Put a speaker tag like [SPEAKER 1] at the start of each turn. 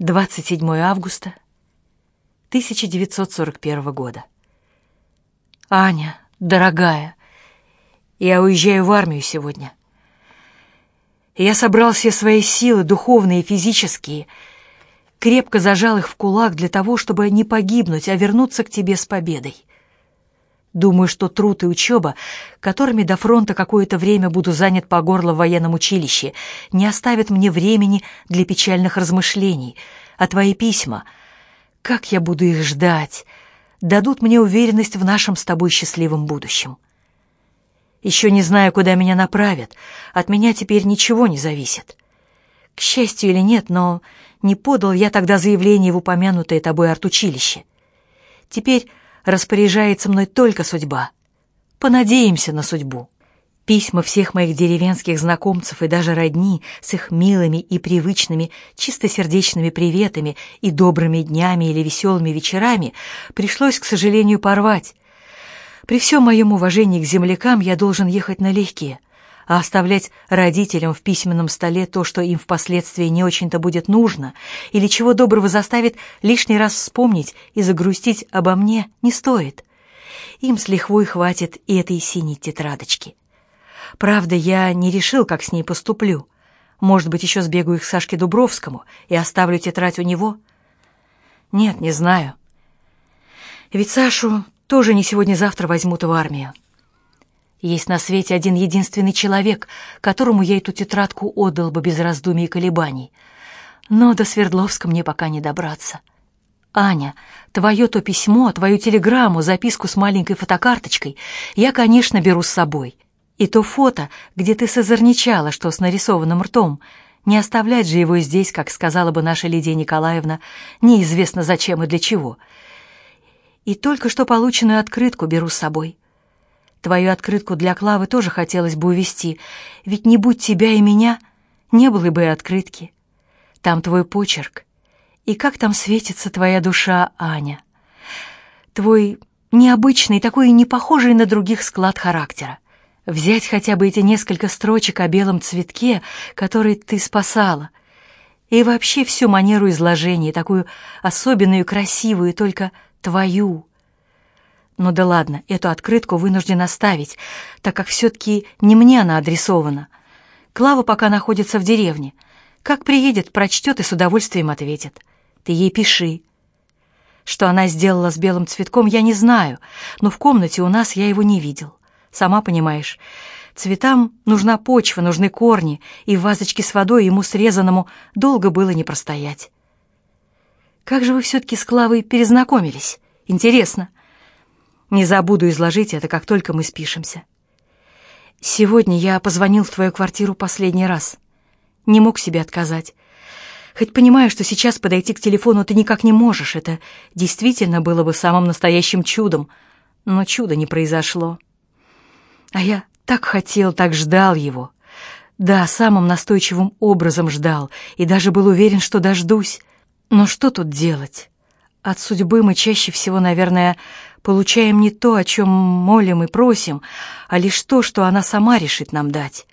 [SPEAKER 1] 27 августа 1941 года. Аня, дорогая, я уезжаю в армию сегодня. Я собрал все свои силы, духовные и физические, крепко зажал их в кулак для того, чтобы не погибнуть, а вернуться к тебе с победой. Думаю, что труд и учеба, которыми до фронта какое-то время буду занят по горло в военном училище, не оставят мне времени для печальных размышлений. А твои письма, как я буду их ждать, дадут мне уверенность в нашем с тобой счастливом будущем. Еще не знаю, куда меня направят, от меня теперь ничего не зависит. К счастью или нет, но не подал я тогда заявление в упомянутое тобой артучилище. Теперь распоряжается мной только судьба. Понадеемся на судьбу. Письма всех моих деревенских знакомцев и даже родни с их милыми и привычными, чистосердечными приветами и добрыми днями или веселыми вечерами пришлось, к сожалению, порвать. При всем моем уважении к землякам я должен ехать налегке — а оставлять родителям в письменном столе то, что им впоследствии не очень-то будет нужно, или чего доброго заставит лишний раз вспомнить и загрустить обо мне, не стоит. Им с лихвой хватит и этой синей тетрадочки. Правда, я не решил, как с ней поступлю. Может быть, еще сбегаю к Сашке Дубровскому и оставлю тетрадь у него? Нет, не знаю. Ведь Сашу тоже не сегодня-завтра возьмут в армию. Есть на свете один единственный человек, которому я эту тетрадку отдал бы без раздумий и колебаний. Но до Свердловска мне пока не добраться. Аня, твое то письмо, твою телеграмму, записку с маленькой фотокарточкой я, конечно, беру с собой. И то фото, где ты созерничала, что с нарисованным ртом. Не оставлять же его здесь, как сказала бы наша Лидия Николаевна, неизвестно зачем и для чего. И только что полученную открытку беру с собой. Твою открытку для Клавы тоже хотелось бы увести, ведь не будь тебя и меня, не было бы и открытки. Там твой почерк. И как там светится твоя душа, Аня? Твой необычный, такой не похожий на других склад характера. Взять хотя бы эти несколько строчек о белом цветке, который ты спасала, и вообще всю манеру изложения, такую особенную, красивую, только твою, ну да ладно, эту открытку вынужден оставить, так как все-таки не мне она адресована. Клава пока находится в деревне. Как приедет, прочтет и с удовольствием ответит. Ты ей пиши. Что она сделала с белым цветком, я не знаю, но в комнате у нас я его не видел. Сама понимаешь, цветам нужна почва, нужны корни, и в вазочке с водой ему срезанному долго было не простоять. Как же вы все-таки с Клавой перезнакомились? Интересно. Не забуду изложить это, как только мы спишемся. Сегодня я позвонил в твою квартиру последний раз. Не мог себе отказать. Хоть понимаю, что сейчас подойти к телефону ты никак не можешь. Это действительно было бы самым настоящим чудом. Но чуда не произошло. А я так хотел, так ждал его. Да, самым настойчивым образом ждал, и даже был уверен, что дождусь. Но что тут делать? От судьбы мы чаще всего, наверное, получаем не то, о чем молим и просим, а лишь то, что она сама решит нам дать.